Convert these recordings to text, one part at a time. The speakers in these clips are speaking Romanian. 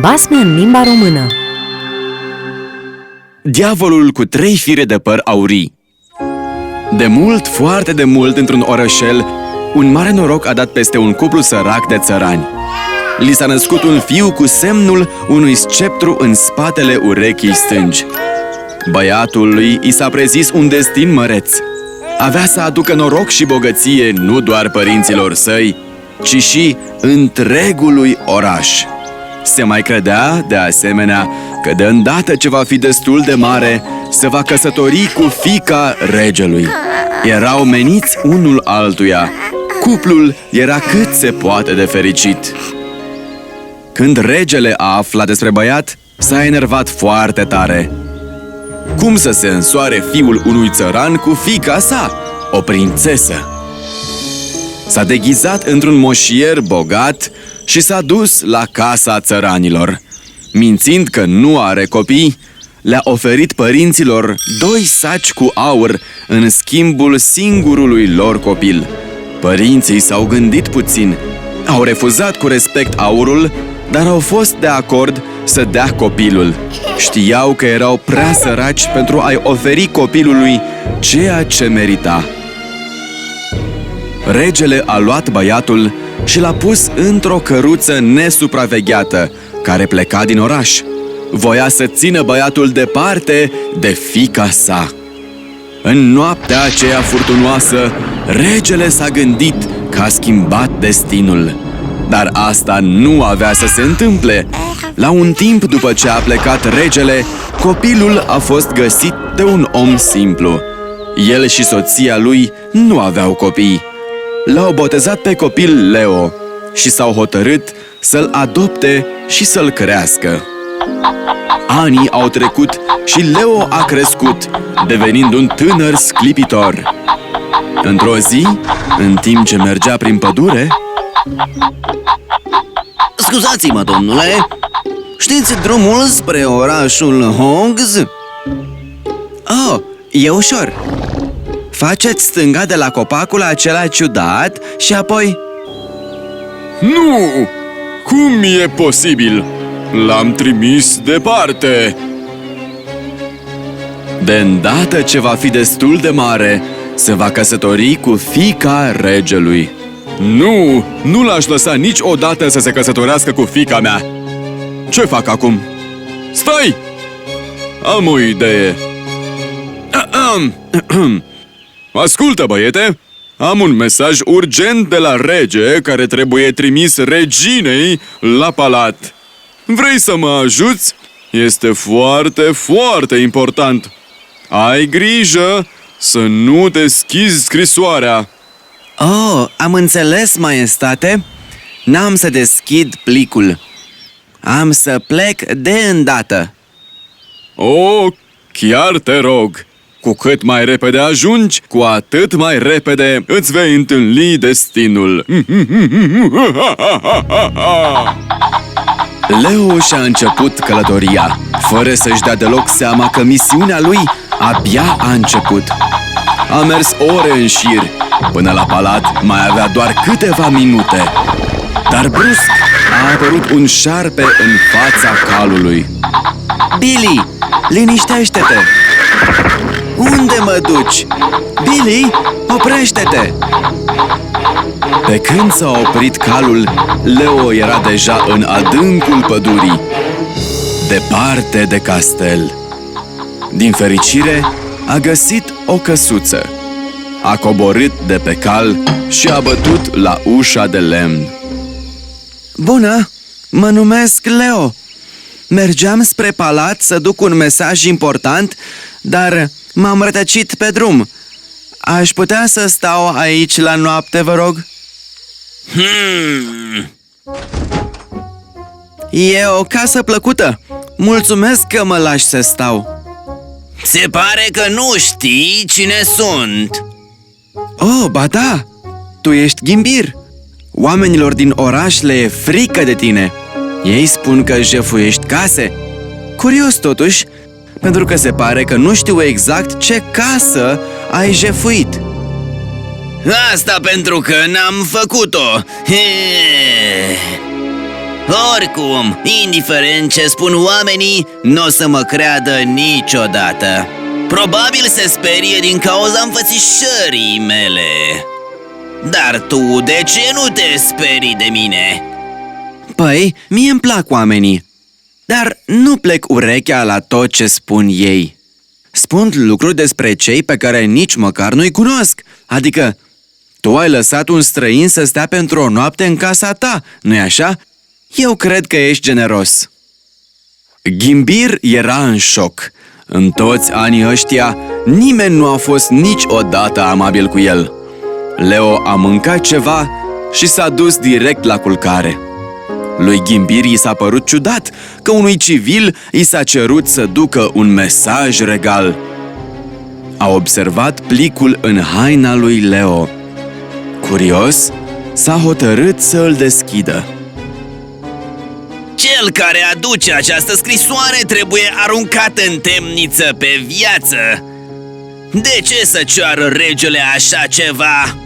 Basme în limba română Diavolul cu trei fire de păr aurii De mult, foarte de mult, într-un orășel, un mare noroc a dat peste un cuplu sărac de țărani. Li s-a născut un fiu cu semnul unui sceptru în spatele urechii stângi. Băiatului i s-a prezis un destin măreț. Avea să aducă noroc și bogăție nu doar părinților săi, ci și întregului oraș. Se mai credea, de asemenea, că de îndată ce va fi destul de mare, se va căsători cu fica regelui. Erau meniți unul altuia. Cuplul era cât se poate de fericit. Când regele a aflat despre băiat, s-a enervat foarte tare. Cum să se însoare fiul unui țăran cu fica sa, o prințesă? S-a deghizat într-un moșier bogat și s-a dus la casa țăranilor. Mințind că nu are copii, le-a oferit părinților doi saci cu aur în schimbul singurului lor copil. Părinții s-au gândit puțin, au refuzat cu respect aurul, dar au fost de acord să dea copilul. Știau că erau prea săraci pentru a-i oferi copilului ceea ce merita. Regele a luat băiatul și l-a pus într-o căruță nesupravegheată, care pleca din oraș. Voia să țină băiatul departe de fica sa. În noaptea aceea furtunoasă, regele s-a gândit că a schimbat destinul. Dar asta nu avea să se întâmple. La un timp după ce a plecat regele, copilul a fost găsit de un om simplu. El și soția lui nu aveau copii. L-au botezat pe copil Leo și s-au hotărât să-l adopte și să-l crească. Anii au trecut și Leo a crescut, devenind un tânăr sclipitor. Într-o zi, în timp ce mergea prin pădure, Scuzați-mă, domnule, știți drumul spre orașul Hogs? Oh, e ușor. Faceți stânga de la copacul acela ciudat și apoi... Nu! Cum e posibil? L-am trimis departe! De îndată ce va fi destul de mare, se va căsători cu fica regelui. Nu! Nu l-aș lăsa niciodată să se căsătorească cu fica mea! Ce fac acum? Stai! Am o idee! Ascultă, băiete! Am un mesaj urgent de la rege care trebuie trimis reginei la palat. Vrei să mă ajuți? Este foarte, foarte important. Ai grijă să nu deschizi scrisoarea. Oh, am înțeles, maestate. N-am să deschid plicul. Am să plec de îndată. Oh, chiar te rog! Cu cât mai repede ajungi, cu atât mai repede îți vei întâlni destinul. Leo și-a început călătoria, fără să-și dea deloc seama că misiunea lui abia a început. A mers ore în șir, până la palat mai avea doar câteva minute. Dar brusc a apărut un șarpe în fața calului. Billy, liniștește-te! Unde mă duci? Billy, oprește-te! Pe când s-a oprit calul, Leo era deja în adâncul pădurii, departe de castel. Din fericire, a găsit o căsuță. A coborât de pe cal și a bătut la ușa de lemn. Bună, mă numesc Leo. Mergeam spre palat să duc un mesaj important, dar m-am rătăcit pe drum. Aș putea să stau aici la noapte, vă rog? Hmm. E o casă plăcută. Mulțumesc că mă lași să stau. Se pare că nu știi cine sunt. Oh, ba da! Tu ești ghimbir. Oamenilor din oraș le e frică de tine. Ei spun că jefuiești case. Curios totuși, pentru că se pare că nu știu exact ce casă ai jefuit. Asta pentru că n-am făcut-o. Oricum, indiferent ce spun oamenii, nu o să mă creadă niciodată Probabil se sperie din cauza înfățișării mele Dar tu de ce nu te sperii de mine? Păi, mie îmi plac oamenii, dar nu plec urechea la tot ce spun ei. Spun lucruri despre cei pe care nici măcar nu-i cunosc, adică tu ai lăsat un străin să stea pentru o noapte în casa ta, nu-i așa? Eu cred că ești generos. Ghimbir era în șoc. În toți anii ăștia, nimeni nu a fost niciodată amabil cu el. Leo a mâncat ceva și s-a dus direct la culcare. Lui Ghimbir i s-a părut ciudat că unui civil i s-a cerut să ducă un mesaj regal. A observat plicul în haina lui Leo. Curios, s-a hotărât să îl deschidă. Cel care aduce această scrisoare trebuie aruncat în temniță pe viață De ce să ceară regele așa ceva?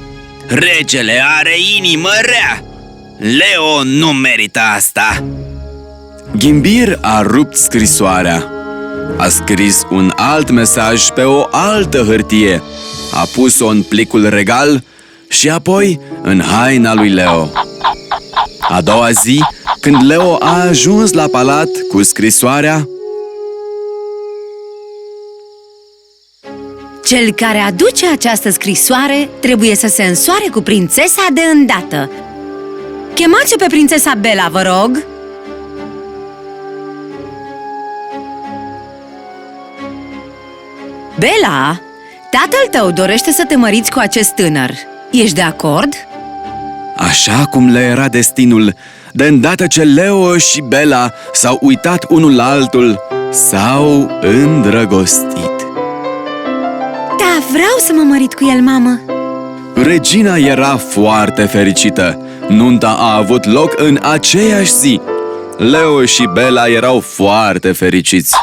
Regele are inimă rea Leo nu merită asta Ghimbir a rupt scrisoarea. A scris un alt mesaj pe o altă hârtie. A pus-o în plicul regal și apoi în haina lui Leo. A doua zi, când Leo a ajuns la palat cu scrisoarea, Cel care aduce această scrisoare trebuie să se însoare cu prințesa de îndată. Chemați-o pe prințesa Bela, vă rog! Bela, tatăl tău dorește să te măriți cu acest tânăr. Ești de acord? așa cum le era destinul, de îndată ce Leo și Bela s-au uitat unul la altul, s-au îndrăgostit. Da, vreau să mă mărit cu el, mamă! Regina era foarte fericită. Nunta a avut loc în aceeași zi. Leo și Bela erau foarte fericiți.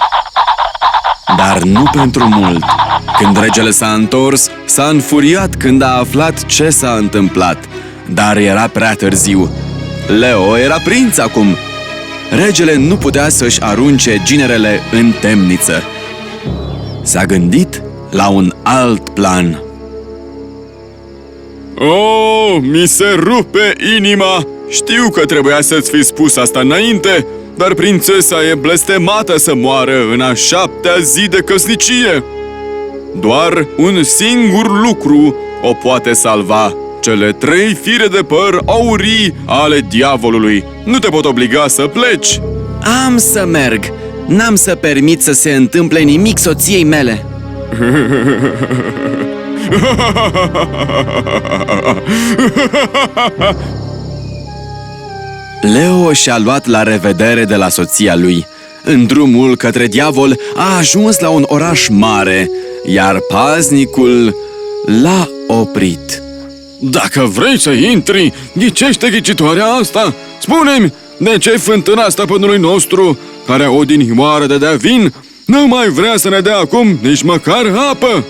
Dar nu pentru mult. Când regele s-a întors, s-a înfuriat când a aflat ce s-a întâmplat. Dar era prea târziu. Leo era prinț acum. Regele nu putea să-și arunce ginerele în temniță. S-a gândit la un alt plan. Oh, mi se rupe inima! Știu că trebuia să-ți fi spus asta înainte, dar prințesa e blestemată să moară în a șaptea zi de căsnicie. Doar un singur lucru o poate salva. Cele trei fire de păr aurii ale diavolului. Nu te pot obliga să pleci. Am să merg. N-am să permit să se întâmple nimic soției mele. Leo și-a luat la revedere de la soția lui. În drumul către diavol a ajuns la un oraș mare, iar paznicul l-a oprit. Dacă vrei să intri, ghicește ghicitoarea asta. Spune-mi, de ce fântâna stăpânului nostru, care o dinioară de dea vin, nu mai vrea să ne dea acum nici măcar apă?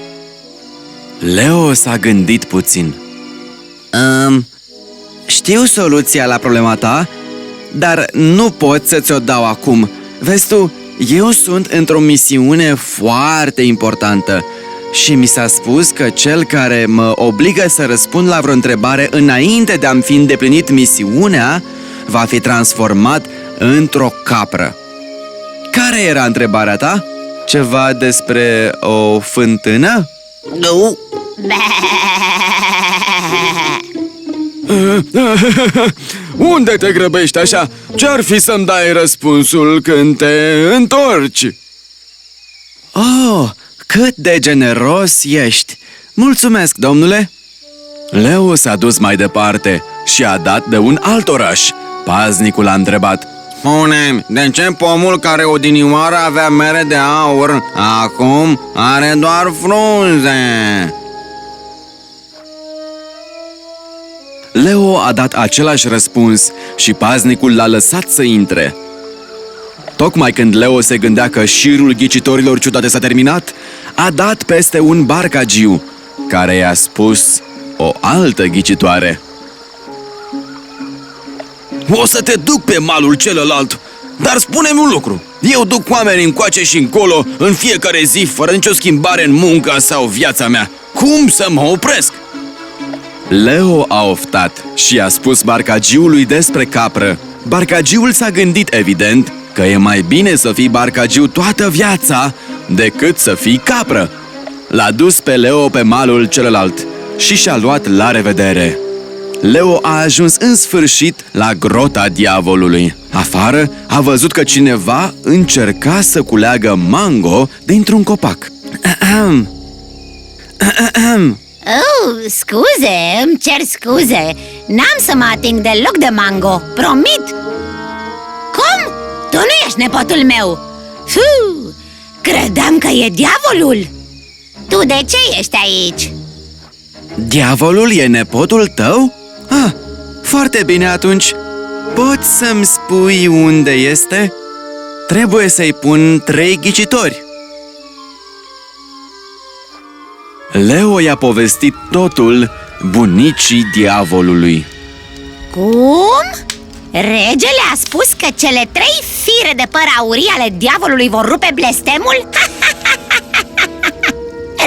Leo s-a gândit puțin. Um, știu soluția la problema ta, dar nu pot să ți-o dau acum. Vezi tu, eu sunt într-o misiune foarte importantă și mi s-a spus că cel care mă obligă să răspund la vreo întrebare înainte de a-mi fi îndeplinit misiunea va fi transformat într-o capră. Care era întrebarea ta? Ceva despre o fântână? Nu, Unde te grăbești așa? Ce-ar fi să-mi dai răspunsul când te întorci? Oh, cât de generos ești! Mulțumesc, domnule! Leo s-a dus mai departe și a dat de un alt oraș. Paznicul a întrebat spune de ce pomul care odinioară avea mere de aur, acum are doar frunze? Leo a dat același răspuns și paznicul l-a lăsat să intre. Tocmai când Leo se gândea că șirul ghicitorilor ciudate s-a terminat, a dat peste un barcagiu, care i-a spus o altă ghicitoare. O să te duc pe malul celălalt Dar spune-mi un lucru Eu duc oameni încoace și încolo În fiecare zi, fără nicio schimbare în munca sau viața mea Cum să mă opresc? Leo a oftat și a spus barcagiului despre capră. Barcagiul s-a gândit, evident, că e mai bine să fii barcagiu toată viața decât să fii capră. L-a dus pe Leo pe malul celălalt și și-a luat la revedere. Leo a ajuns în sfârșit la grota diavolului. Afară a văzut că cineva încerca să culeagă mango dintr-un copac. Ahem. Ahem. Oh, scuze, îmi cer scuze N-am să mă ating deloc de mango, promit Cum? Tu nu ești nepotul meu Fuh, credeam că e diavolul Tu de ce ești aici? Diavolul e nepotul tău? Ah, foarte bine atunci. Poți să-mi spui unde este? Trebuie să-i pun trei ghicitori. Leo i-a povestit totul bunicii diavolului. Cum? Regele a spus că cele trei fire de păr aurii ale diavolului vor rupe blestemul?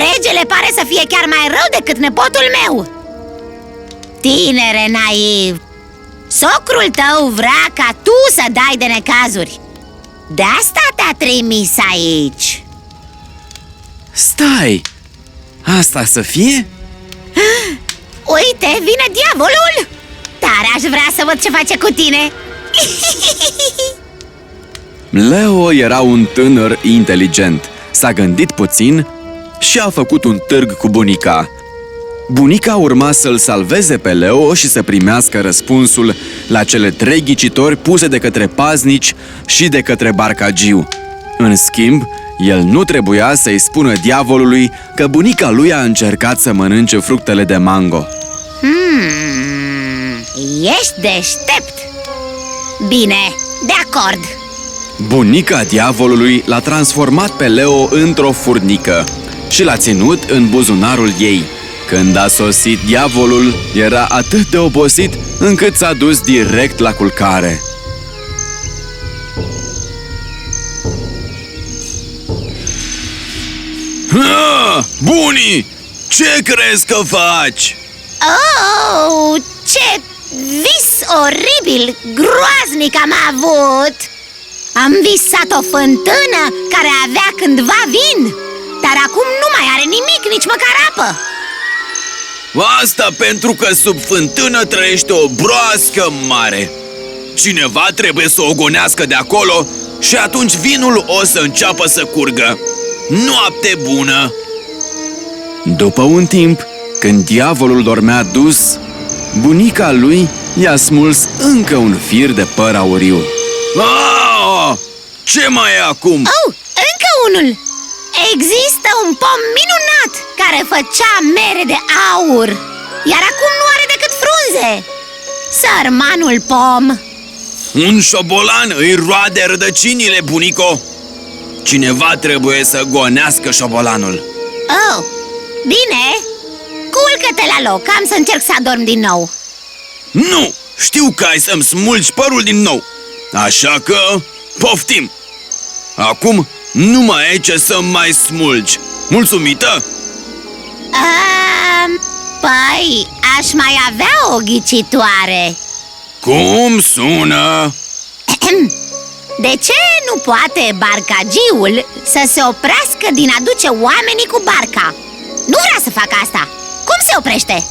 Regele pare să fie chiar mai rău decât nepotul meu Tinere naiv Socrul tău vrea ca tu să dai de necazuri De asta te-a trimis aici Stai! Asta să fie? Uite, vine diavolul Tare aș vrea să văd ce face cu tine Leo era un tânăr inteligent. S-a gândit puțin și a făcut un târg cu bunica. Bunica urma să-l salveze pe Leo și să primească răspunsul la cele trei ghicitori puse de către paznici și de către barcagiu. În schimb, el nu trebuia să-i spună diavolului că bunica lui a încercat să mănânce fructele de mango. hmm, Ești deștept Bine, de acord Bunica diavolului l-a transformat pe Leo într-o furnică și l-a ținut în buzunarul ei. Când a sosit diavolul, era atât de obosit încât s-a dus direct la culcare. Ha! Bunii! Ce crezi că faci? Oh, ce vis oribil, groaznic am avut Am visat o fântână care avea cândva vin Dar acum nu mai are nimic, nici măcar apă Asta pentru că sub fântână trăiește o broască mare Cineva trebuie să o gonească de acolo și atunci vinul o să înceapă să curgă Noapte bună! După un timp, când diavolul dormea dus, bunica lui i-a smuls încă un fir de păr auriu. Ah! Ce mai e acum? Oh, încă unul! Există un pom minunat care făcea mere de aur Iar acum nu are decât frunze Sărmanul pom Un șobolan îi roade rădăcinile, bunico Cineva trebuie să gonească șobolanul Oh, bine Culcă-te la loc, am să încerc să adorm din nou Nu! Știu că ai să-mi smulgi părul din nou Așa că poftim Acum nu mai ai ce să mai smulgi Mulțumită? um, Păi, aș mai avea o ghicitoare Cum sună? De ce nu poate barcagiul să se oprească din a duce oamenii cu barca? Nu vrea să facă asta Cum se oprește?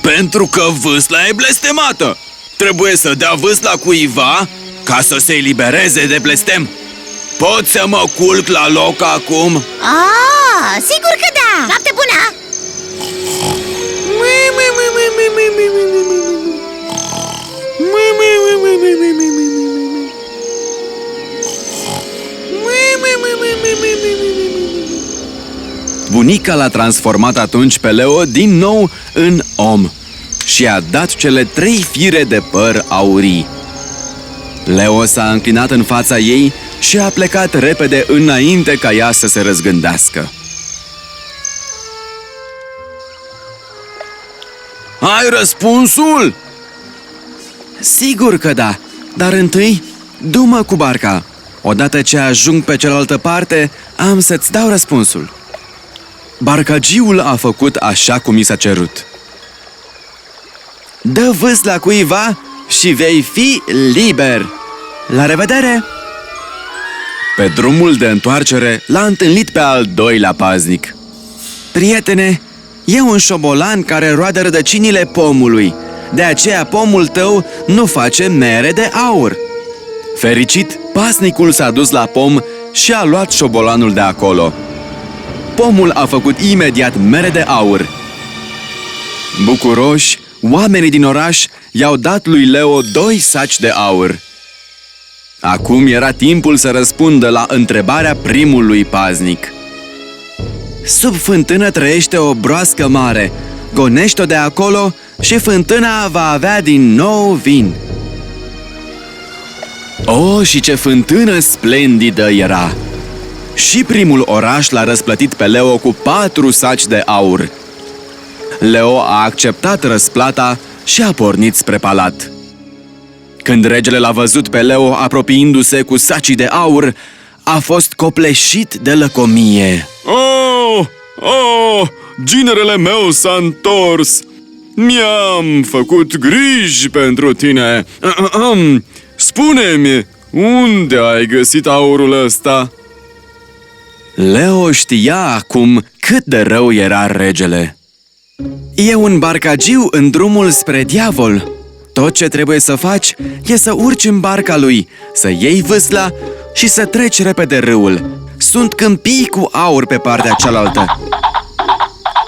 Pentru că vâsla e blestemată Trebuie să dea vâsla cuiva ca să se elibereze de blestem Pot să mă culc la loc acum? Ah, sigur că da! Noapte bună! Bunica l-a transformat atunci pe Leo din nou în om și a dat cele trei fire de păr aurii. Leo s-a înclinat în fața ei și a plecat repede înainte ca ea să se răzgândească. Ai răspunsul? Sigur că da, dar întâi, du-mă cu barca. Odată ce ajung pe cealaltă parte, am să-ți dau răspunsul. Barcagiul a făcut așa cum i s-a cerut. Dă vâsla cuiva și vei fi liber. La revedere! Pe drumul de întoarcere l-a întâlnit pe al doilea paznic. Prietene, e un șobolan care roade rădăcinile pomului. De aceea pomul tău nu face mere de aur. Fericit, pasnicul s-a dus la pom și a luat șobolanul de acolo. Pomul a făcut imediat mere de aur. Bucuroși, oamenii din oraș i-au dat lui Leo doi saci de aur. Acum era timpul să răspundă la întrebarea primului paznic. Sub fântână trăiește o broască mare. Gonește-o de acolo și fântâna va avea din nou vin. Oh, și ce fântână splendidă era! Și primul oraș l-a răsplătit pe Leo cu patru saci de aur. Leo a acceptat răsplata și a pornit spre palat. Când regele l-a văzut pe Leo apropiindu-se cu sacii de aur, a fost copleșit de lăcomie. Oh, oh, ginerele meu s-a întors! Mi-am făcut griji pentru tine! Ahem. Spune-mi, unde ai găsit aurul ăsta? Leo știa acum cât de rău era regele. E un barcagiu în drumul spre diavol. Tot ce trebuie să faci e să urci în barca lui, să iei vâsla și să treci repede râul. Sunt câmpii cu aur pe partea cealaltă.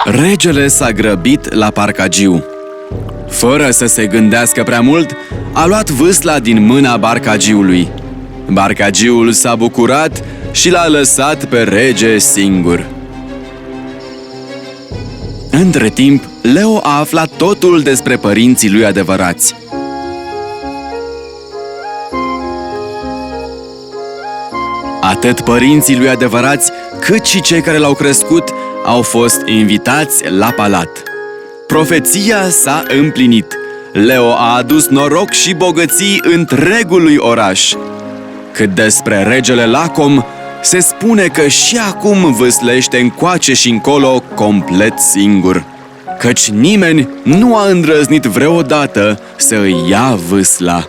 Regele s-a grăbit la parcagiu. Fără să se gândească prea mult, a luat vâsla din mâna barcagiului. Barcagiul s-a bucurat și l-a lăsat pe rege singur. Între timp, Leo a aflat totul despre părinții lui adevărați. Atât părinții lui adevărați, cât și cei care l-au crescut, au fost invitați la palat. Profeția s-a împlinit. Leo a adus noroc și bogății întregului oraș. Cât despre regele Lacom, se spune că și acum vâslește încoace și încolo complet singur, căci nimeni nu a îndrăznit vreodată să îi ia vâsla.